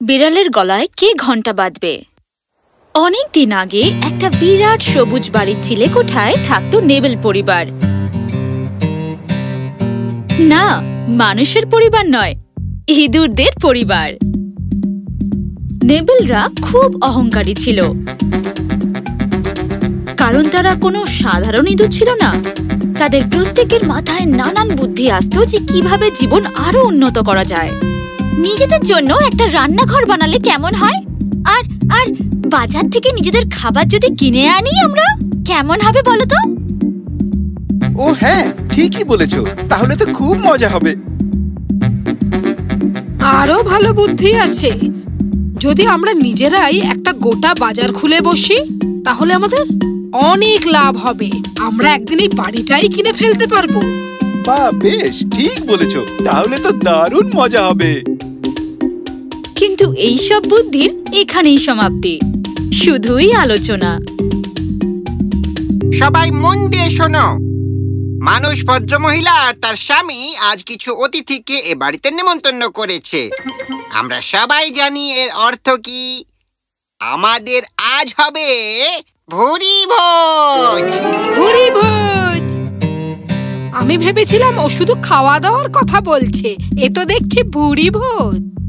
বিড়ালের গলায় কে ঘণ্টা বাঁধবে? অনেক দিন আগে একটা বিরাট সবুজ বাড়ির চিলেকোঠায় থাকতো নেবেল পরিবার। না, মানুষের পরিবার নয়, ইঁদুরদের পরিবার। নেবেলরা খুব অহংকারী ছিল। কারণ তারা কোনো সাধারণ ইঁদুর ছিল না। তাদের প্রত্যেকের মাথায় নানান বুদ্ধি আসতো যে কীভাবে জীবন আরও উন্নত করা যায়। নিজেদের জন্য একটা রান্নাঘর বানালে কেমন হয়? আর আর বাজার থেকে নিজেদের খাবার যদি কিনে আনি আমরা কেমন হবে বলো তো? ও হ্যাঁ ঠিকই বলেছ তাহলে তো খুব মজা হবে। আরও ভালো বুদ্ধি আছে। যদি আমরা নিজেরাই একটা গোটা বাজার খুলে বসি তাহলে আমাদের অনেক লাভ হবে। আমরা একদিন এই বাড়িটাই কিনে ফেলতে পারব। বা বেশ ঠিক বলেছ তাহলে তো দারুণ মজা হবে। কিন্তু এই সব বুদ্ধির এখানেই সমাপ্তি। শুধুই আলোচনা। সবাই মন দিয়ে শোনো। মানুষ ভদ্রমহিলা আর তার স্বামী আজ কিছু অতিথিকে এ বাড়িতে নেমন্তন্ন করেছে। আমরা সবাই জানি এর অর্থ কি। আমাদের আজ হবে ভুরি ভোজ। ভুরি ভোজ। আমি ভেবেছিলাম ও শুধু খাওয়া দাওয়ার কথা বলছে। এ তো দেখছি ভুরি ভোজ।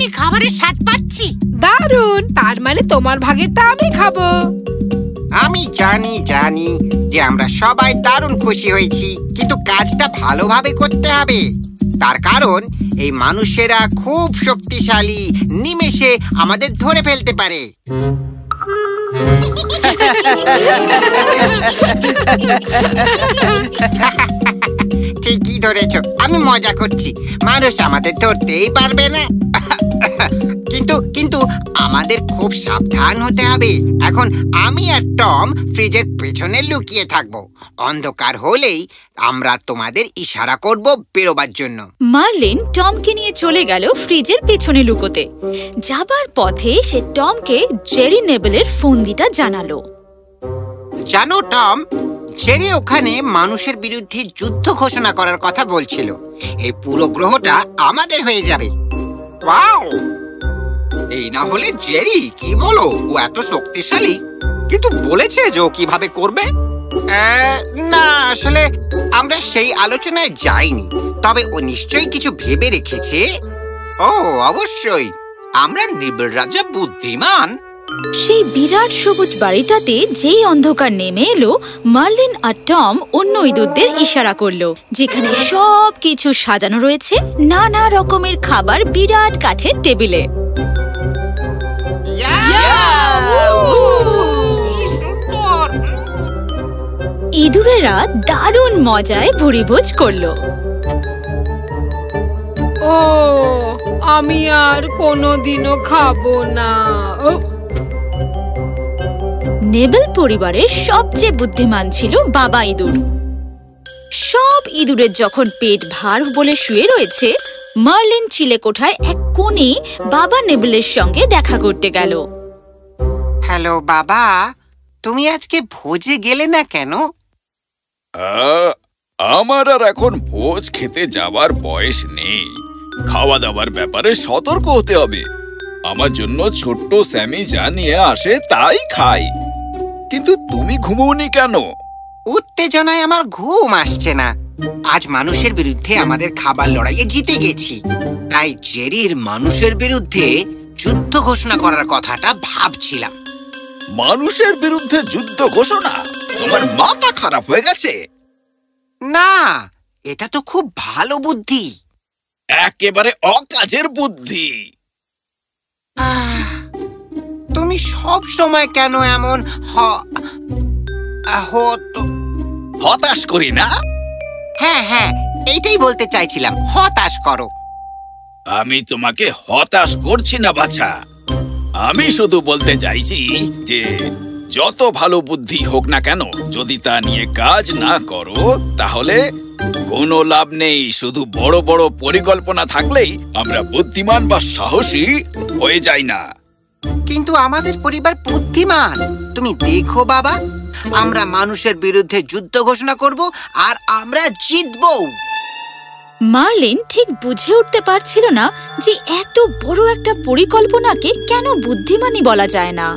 এখনই খাবারের স্বাদ পাচ্ছি। দারুণ! তার মানে তোমার ভাগেরটা আমি খাব। আমি জানি জানি যে আমরা সবাই দারুণ খুশি হয়েছি কিন্তু কাজটা ভালোভাবে করতে হবে। তার কারণ এই মানুষেরা খুব শক্তিশালী নিমেষে আমাদের ধরে ফেলতে পারে। ধরেছ? আমি মজা করছি। মানুষ আমাদের ধরতেই পারবে না। কিন্তু কিন্তু আমাদের খুব সাবধান হতে হবে। এখন আমি আর টম ফ্রিজের পেছনে লুকিয়ে থাকব। অন্ধকার হলেই আমরা তোমাদের ইশারা করব বেরোবার জন্য। মার্লিন টমকে নিয়ে চলে গেল ফ্রিজের পেছনে লুকোতে। যাবার পথে সে টমকে জেরি নেবেলের ফন্দিটা জানালো। জানো টম জেরি ওখানে মানুষের বিরুদ্ধে যুদ্ধ ঘোষণা করার কথা বলছিল। এই পুরো গ্রহটা আমাদের হয়ে যাবে। এই না হলে জেরি, কি বলো? ও এত শক্তিশালী। কিন্তু বলেছে যে ও কীভাবে করবে? না, আসলে আমরা সেই আলোচনায় যাইনি। তবে ও নিশ্চয়ই কিছু ভেবে রেখেছে। ও, অবশ্যই। আমরা নিবিড় রাজা বুদ্ধিমান। সেই বিরাট সবুজ বাড়িটাতে যেই অন্ধকার নেমে এলো, মার্লিন আর টম অন্য ইঁদুরদের ইশারা করল, যেখানে সব কিছু সাজানো রয়েছে নানা রকমের খাবার বিরাট কাঠের টেবিলে। ইঁদুরেরা দারুণ মজায় ভুরিভোজ করল। ও, আমি আর কোনোদিনও খাব না। নেবেল পরিবারের সবচেয়ে বুদ্ধিমান ছিল বাবা ইঁদুর। সব ইঁদুরের যখন পেট ভার বলে শুয়ে রয়েছে মার্লিন চিলেকোঠায় এক কোণে বাবা নেবেলের সঙ্গে দেখা করতে গেল। হ্যালো বাবা তুমি আজকে ভোজে গেলে না কেন? আ- আমার আর এখন ভোজ খেতে যাবার বয়স নেই। খাওয়া দাওয়ার ব্যাপারে সতর্ক হতে হবে। আমার জন্য ছোট্ট স্যামি যা নিয়ে আসে তাই খাই। কিন্তু তুমি ঘুমোনি কেন? উত্তেজনায় আমার ঘুম আসছে না। আজ মানুষের বিরুদ্ধে আমাদের খাবার লড়াইয়ে জিতে গেছি। তাই জেরির মানুষের বিরুদ্ধে যুদ্ধ ঘোষণা করার কথাটা ভাবছিলাম। মানুষের বিরুদ্ধে যুদ্ধ ঘোষণা? তোমার মাথা খারাপ হয়ে গেছে? না এটা তো খুব ভালো বুদ্ধি। একেবারে অকাজের বুদ্ধি। আহ, তুমি সব সময় কেন এমন হ হতাশ করি না? হ্যাঁ হ্যাঁ এইটাই বলতে চাইছিলাম হতাশ করো। আমি তোমাকে হতাশ করছি না বাছা। আমি শুধু বলতে চাইছি যে যত ভালো বুদ্ধি হোক না কেন যদি তা নিয়ে কাজ না করো তাহলে কোনো লাভ নেই। শুধু বড় বড় পরিকল্পনা থাকলেই আমরা বুদ্ধিমান বা সাহসী হয়ে যাই না। কিন্তু আমাদের পরিবার বুদ্ধিমান। তুমি দেখো বাবা আমরা মানুষের বিরুদ্ধে যুদ্ধ ঘোষণা করব আর আমরা জিতবো। মার্লিন ঠিক বুঝে উঠতে পারছিল না যে এত বড় একটা পরিকল্পনাকে কেন বুদ্ধিমানী বলা যায় না।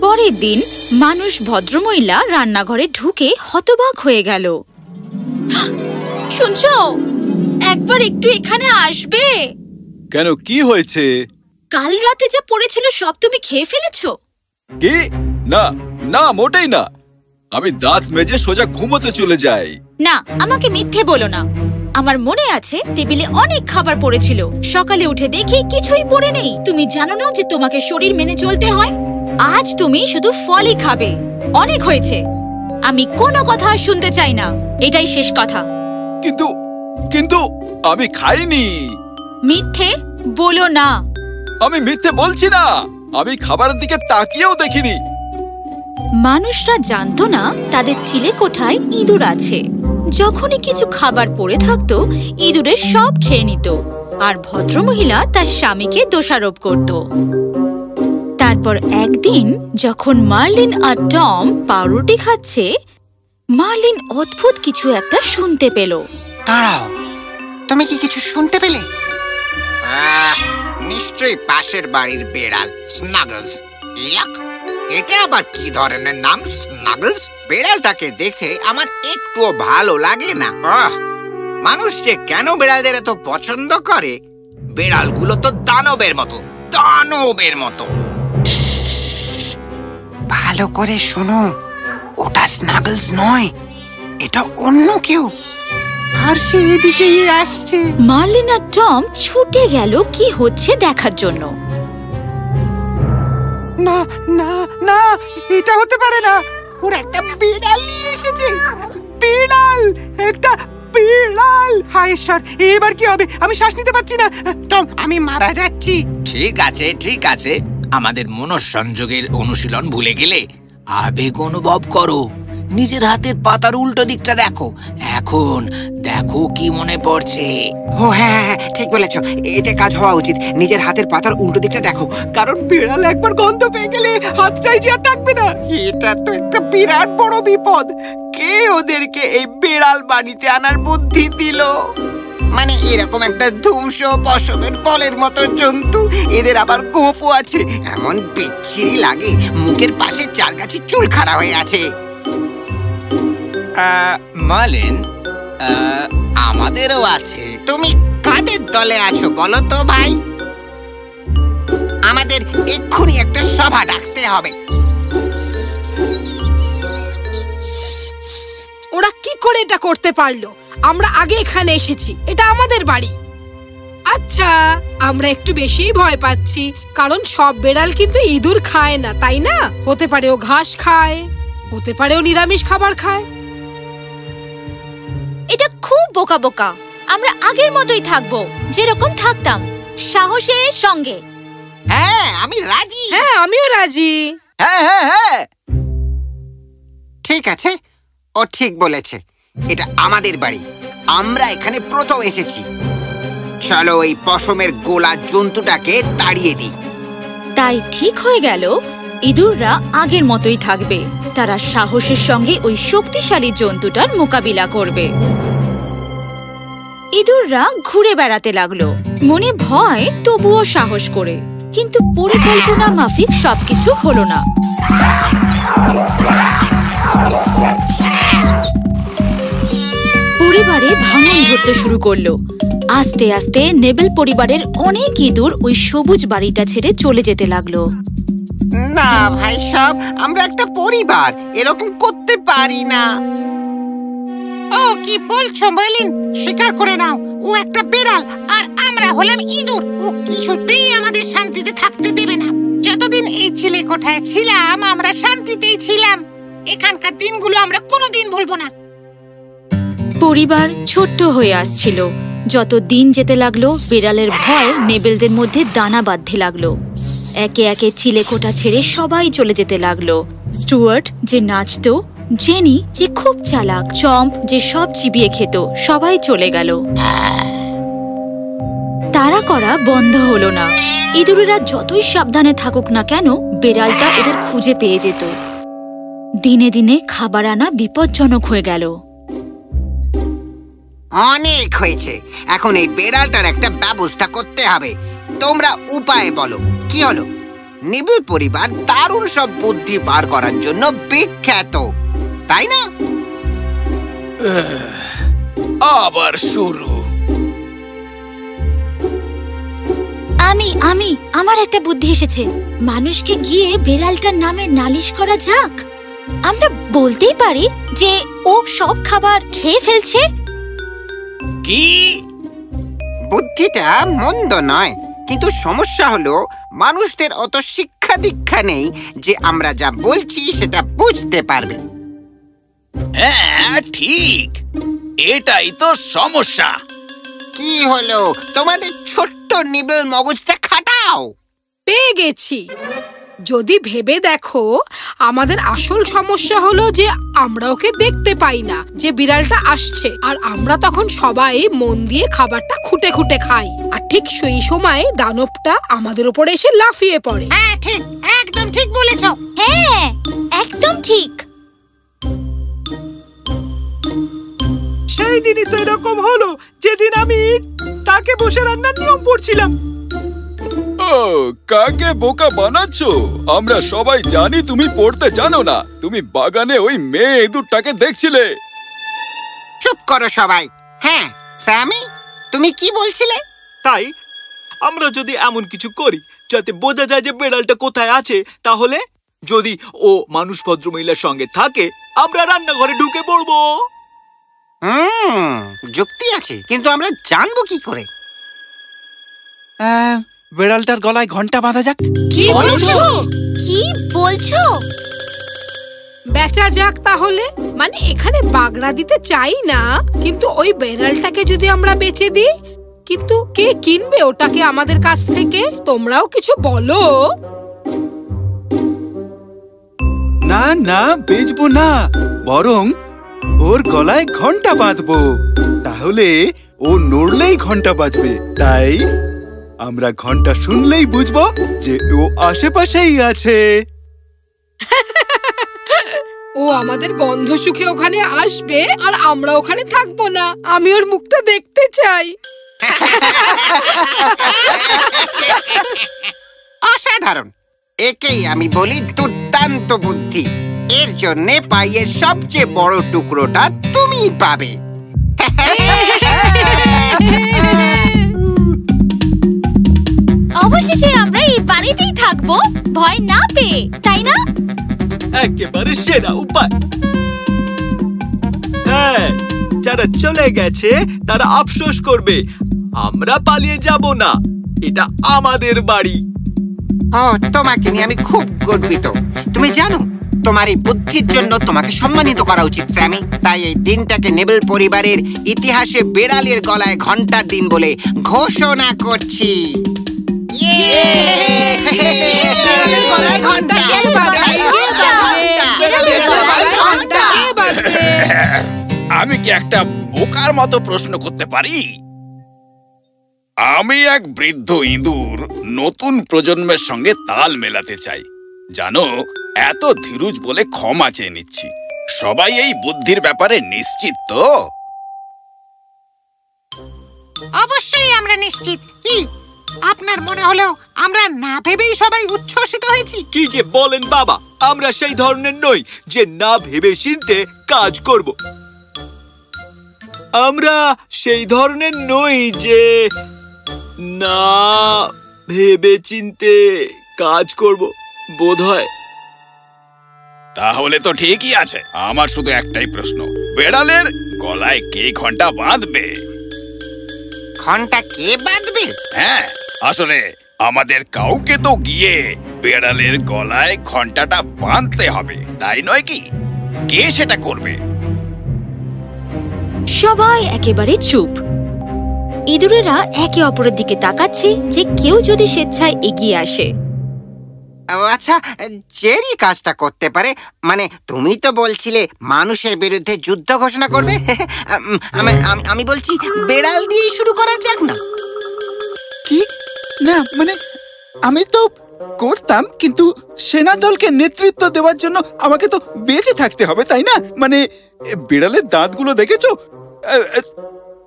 পরের দিন মানুষ ভদ্রমহিলা রান্নাঘরে ঢুকে হতবাক হয়ে গেল। শুনছ? একবার একটু এখানে আসবে। কেন কি হয়েছে? কাল রাতে যা পড়েছিল সব তুমি খেয়ে ফেলেছো? কি? না না মোটেই না। আমি দাঁত মেজে সোজা ঘুমোতে চলে যাই। না আমাকে মিথ্যে বলো না। আমার মনে আছে টেবিলে অনেক খাবার পড়েছিল। সকালে উঠে দেখি কিছুই পড়ে নেই। তুমি জানো না যে তোমাকে শরীর মেনে চলতে হয়? আজ তুমি শুধু ফলই খাবে। অনেক হয়েছে। আমি কোনো কথা আর শুনতে চাই না। এটাই শেষ কথা। কিন্তু কিন্তু আমি খাইনি। মিথ্যে বলো না। আমি মিথ্যে বলছি না। আমি খাবারের দিকে তাকিয়েও দেখিনি। মানুষরা জানতো না তাদের চিলে কোঠায় ইঁদুর আছে। যখনই কিছু খাবার পড়ে থাকতো ইঁদুরের সব খেয়ে নিত। আর ভদ্রমহিলা তার স্বামীকে দোষারোপ করত। তারপর একদিন যখন মার্লিন আর টম পাউরুটি খাচ্ছে মার্লিন অদ্ভুত কিছু একটা শুনতে পেল। দাঁড়াও তুমি কি কিছু শুনতে পেলে? আহ, নিশ্চয়ই পাশের বাড়ির বেড়াল স্নাগলস। ইয়াক এটা আবার কি ধরনের নাম স্নাগলস? বেড়ালটাকে দেখে আমার একটুও ভালো লাগে না। আহ, মানুষ যে কেন বেড়ালদের এত পছন্দ করে? বেড়ালগুলো তো দানবের মতো দানবের মতো। ভালো করে শোনো ওটা স্নাগলস নয় এটা অন্য কেউ। আর সে এদিকেই আসছে। মার্লিন টম ছুটে গেল কি হচ্ছে দেখার জন্য। না না না এটা হতে পারে না। ওরা একটা বিড়াল নিয়ে এসেছে। বিড়াল একটা বিড়াল। হায় ঈশ্বর এবার কি হবে? আমি শ্বাস নিতে পারছি না। টম আমি মারা যাচ্ছি। ঠিক আছে ঠিক আছে। আমাদের মনঃসংযোগের অনুশীলন ভুলে গেলে আবেগ অনুভব করো। নিজের হাতের পাতার উল্টো দিকটা দেখো। এখন দেখো কি মনে পড়ছে। ও হ্যাঁ হ্যাঁ ঠিক বলেছ। এতে কাজ হওয়া উচিত। নিজের হাতের পাতার উল্টো দিকটা দেখো। কারণ বিড়াল একবার গন্ধ পেয়ে গেলে হাতটাই যে থাকবে না। এটা তো একটা বিরাট বড় বিপদ। কে ওদেরকে এই বিড়াল বাড়িতে আনার বুদ্ধি দিল? মানে এরকম একটা ধুমস পশমের বলের মতো জন্তু। এদের আবার গোঁফও আছে। এমন বিচ্ছিরি লাগে। মুখের পাশে চার গাছি চুল খাড়া হয়ে আছে। মালেন আমাদেরও আছে। তুমি কাদের দলে আছো বলো তো ভাই? আমাদের এক্ষুনি একটা সভা ডাকতে হবে। ওরা কি করে এটা করতে পারল? আমরা আগে এখানে এসেছি এটা আমাদের বাড়ি। আচ্ছা আমরা একটু বেশি ভয় পাচ্ছি কারণ সব বেড়াল কিন্তু ইঁদুর খায় না তাই না? হতে পারে ও ঘাস খায় হতে পারে ও নিরামিষ খাবার খায়। এটা খুব বোকা বোকা। আমরা আগের মতোই থাকব যেরকম থাকতাম সাহসের সঙ্গে। হ্যাঁ আমি রাজি। হ্যাঁ আমিও রাজি। হ্যাঁ হ্যাঁ হ্যাঁ। ঠিক আছে ও ঠিক বলেছে। এটা আমাদের বাড়ি। আমরা এখানে প্রথম এসেছি। চলো এই পশমের গোলা জন্তুটাকে তাড়িয়ে দিই। তাই ঠিক হয়ে গেল। ইঁদুররা আগের মতোই থাকবে। তারা সাহসের সঙ্গে ওই শক্তিশালী জন্তুটার মোকাবিলা করবে। ইঁদুররা ঘুরে বেড়াতে লাগল। মনে ভয়, তবুও সাহস করে। কিন্তু পরিকল্পনা মাফিক সবকিছু হলো না। পরিবারে ভাঙন ধরতে শুরু করল। আস্তে আস্তে নেবেল পরিবারের অনেক ইঁদুর ওই সবুজ বাড়িটা ছেড়ে চলে যেতে লাগল। না ভাই সব, আমরা একটা পরিবার, এরকম করতে পারি না। ও, কি বলছো বলিন স্বীকার করে নাও, ও একটা বিড়াল, আর আমরা হলাম ইঁদুর। ও কিছুতেই আমাদের শান্তিতে থাকতে দেবে না। যতদিন এই ছেলে কোঠায় ছিলাম, আমরা শান্তিতেই ছিলাম। এখানকার দিনগুলো আমরা কোনোদিন ভুলবো না। পরিবার ছোট্ট হয়ে আসছিল। যত দিন যেতে লাগল, বিড়ালের ভয় নেবেলদের মধ্যে দানা বাঁধতে লাগল। একে একে চিলেকোটা ছেড়ে সবাই চলে যেতে লাগল। স্টুয়ার্ট, যে নাচতো, জেনি, যে খুব চালাক, চম্প, যে সব চিবিয়ে খেত, সবাই চলে গেল। তারা করা বন্ধ হলো না। ইঁদুরেরা যতই সাবধানে থাকুক না কেন, বেড়ালটা ওদের খুঁজে পেয়ে যেত। দিনে দিনে খাবার আনা বিপজ্জনক হয়ে গেল। অনেক হয়েছে। এখন এই বেড়ালটার একটা ব্যবস্থা করতে হবে। তোমরা উপায় বলো। কি হলো? নিবিড় পরিবার দারুণ সব বুদ্ধি বার করার জন্য বিখ্যাত তাই না? আবার শুরু। আমি আমি আমার একটা বুদ্ধি এসেছে। মানুষকে গিয়ে বেড়ালটার নামে নালিশ করা যাক। আমরা বলতেই পারি যে ও সব খাবার খেয়ে ফেলছে। কি? বুদ্ধিটা মন্দ নয়। কিন্তু সমস্যা হলো মানুষদের অত শিক্ষা দীক্ষা নেই যে আমরা যা বলছি সেটা বুঝতে পারবে। হ্যাঁ ঠিক। এটাই তো সমস্যা। কি হলো? তোমাদের ছোট্ট নিবেল মগজটা খাটাও। পেয়ে গেছি। যদি ভেবে দেখো আমাদের আসল সমস্যা হলো যে আমরা ওকে দেখতে পাই না যে বিড়ালটা আসছে। আর আমরা তখন সবাই মন দিয়ে খাবারটা খুঁটে খুঁটে খাই। আর ঠিক সেই সময় দানবটা আমাদের উপরে এসে লাফিয়ে পড়ে। হ্যাঁ ঠিক একদম ঠিক বলেছ। হ্যাঁ একদম ঠিক। সেই দিনই তো এরকম হলো যেদিন আমি তাকে বসে রান্নার নিয়ম পড়ছিলাম কাকে বোকা বানাচ্ছ? আমরা সবাই জানি তুমি পড়তে জানো না। তুমি বাগানে ওই মেয়ে ইঁদুরটাকে দেখছিলে। চুপ করো সবাই। হ্যাঁ স্যামি তুমি কি বলছিলে? তাই আমরা যদি এমন কিছু করি যাতে বোঝা যায় যে বেড়ালটা কোথায় আছে তাহলে যদি ও মানুষ ভদ্রমহিলার সঙ্গে থাকে আমরা রান্নাঘরে ঢুকে পড়ব। হুম যুক্তি আছে কিন্তু আমরা জানব কি করে? বেড়ালটার গলায় ঘণ্টা বাঁধা যাক। কি বলছো? কি বলছো? বেচা যাক তাহলে। মানে এখানে বাগড়া দিতে চাই না কিন্তু ওই বেড়ালটাকে যদি আমরা বেচে দিই কিন্তু কে কিনবে ওটাকে আমাদের কাছ থেকে? তোমরাও কিছু বলো। না না বেচবো না বরং ওর গলায় ঘণ্টা বাঁধবো। তাহলে ও নড়লেই ঘণ্টা বাজবে তাই আমরা ঘণ্টা শুনলেই বুঝব যে ও আশেপাশেই আছে। ও আমাদের গন্ধ সুখে ওখানে আসবে আর আমরা ওখানে থাকব না। আমি ওর মুখটা দেখতে চাই। অসাধারণ। একেই আমি বলি দুর্দান্ত বুদ্ধি। এর জন্য পাইয়ের সবচেয়ে বড় টুকরোটা তুমি পাবে। অবশেষে আমরা এই বাড়িতেই থাকব। ভয় না পেয়ে তাই না? একেবারে সেরা উপায়। হ্যাঁ যারা চলে গেছে তারা আফসোস করবে আমরা পালিয়ে যাব না এটা আমাদের বাড়ি। ও তোমাকে নিয়ে আমি খুব গর্বিত। তুমি জানো তোমার এই বুদ্ধির জন্য তোমাকে সম্মানিত করা উচিত স্যামি। তাই এই দিনটাকে নেবেল পরিবারের ইতিহাসে বেড়ালের গলায় ঘণ্টার দিন বলে ঘোষণা করছি। ইয়ে! আমি কি একটা বোকার মতো প্রশ্ন করতে পারি? আমি এক বৃদ্ধ ইঁদুর নতুন প্রজন্মের সঙ্গে তাল মেলাতে চাই। জানো এত ধীরুজ বলে ক্ষমা চেয়ে নিচ্ছি। সবাই এই বুদ্ধির ব্যাপারে নিশ্চিত তো? অবশ্যই আমরা নিশ্চিত। কি? আপনার মনে হলো আমরা না ভেবেই সবাই উচ্ছ্বসিত হয়েছি। কি যে বলেন বাবা আমরা সেই ধরনের নই যে না ভেবে চিনতে কাজ করব। আমরা সেই ধরনের নই যে না ভেবে চিনতে কাজ করব বোধ হয় তাহলে তো ঠিকই আছে। আমার শুধু একটাই প্রশ্ন বেড়ালের গলায় কে ঘণ্টা বাঁধবে? ঘণ্টা কে বাঁধবে? হ্যাঁ আসলে আমাদের কাউকে তো গিয়ে বেড়ালের গলায় ঘন্টাটা বাঁধতে হবে তাই নয় কি? কে সেটা করবে? সবাই একেবারে চুপ। ইঁদুরেরা একে অপরের দিকে তাকাচ্ছে যে কেউ যদি স্বেচ্ছায় এগিয়ে আসে। আচ্ছা জেরি কাজটা করতে পারে? মানে তুমি তো বলছিলে মানুষের বিরুদ্ধে যুদ্ধ ঘোষণা করবে। আমি বলছি বেড়াল দিয়ে শুরু করা যাক না। কি? না মানে আমি তো করতাম কিন্তু সেনা দলকে নেতৃত্ব দেওয়ার জন্য আমাকে তো বেঁচে থাকতে হবে তাই না? মানে বিড়ালের দাঁতগুলো দেখেছ?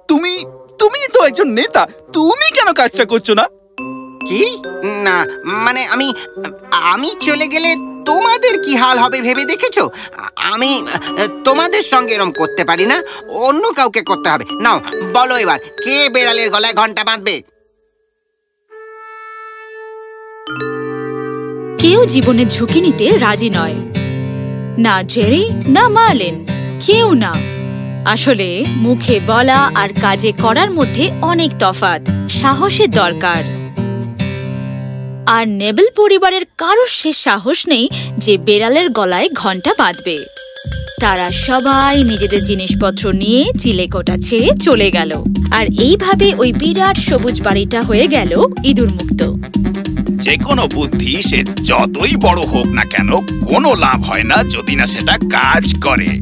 তুমি তুমি তো একজন নেতা তুমি কেন কাজটা করছ না? কি? না মানে আমি আমি চলে গেলে তোমাদের কি হাল হবে ভেবে দেখেছ? আমি, তোমাদের সঙ্গে এরম করতে পারি না, অন্য কাউকে করতে হবে। নাও, বলো এবার, কে বেড়ালের গলায় ঘণ্টা বাঁধবে? কেউ জীবনের ঝুঁকি নিতে রাজি নয়। না জেরি, না মার্লেন, কেউ না। আসলে মুখে বলা আর কাজে করার মধ্যে অনেক তফাৎ, সাহসের দরকার। আর নেবেল পরিবারের কারও সে সাহস নেই যে বেড়ালের গলায় ঘণ্টা বাঁধবে। তারা সবাই নিজেদের জিনিসপত্র নিয়ে চিলেকোটা ছেড়ে চলে গেল। আর এইভাবে ওই বিরাট সবুজ বাড়িটা হয়ে গেল ইঁদুর মুক্ত যে কোনো বুদ্ধি সে যতই বড় হোক না কেন, কোনো লাভ হয় না যদি না সেটা কাজ করে।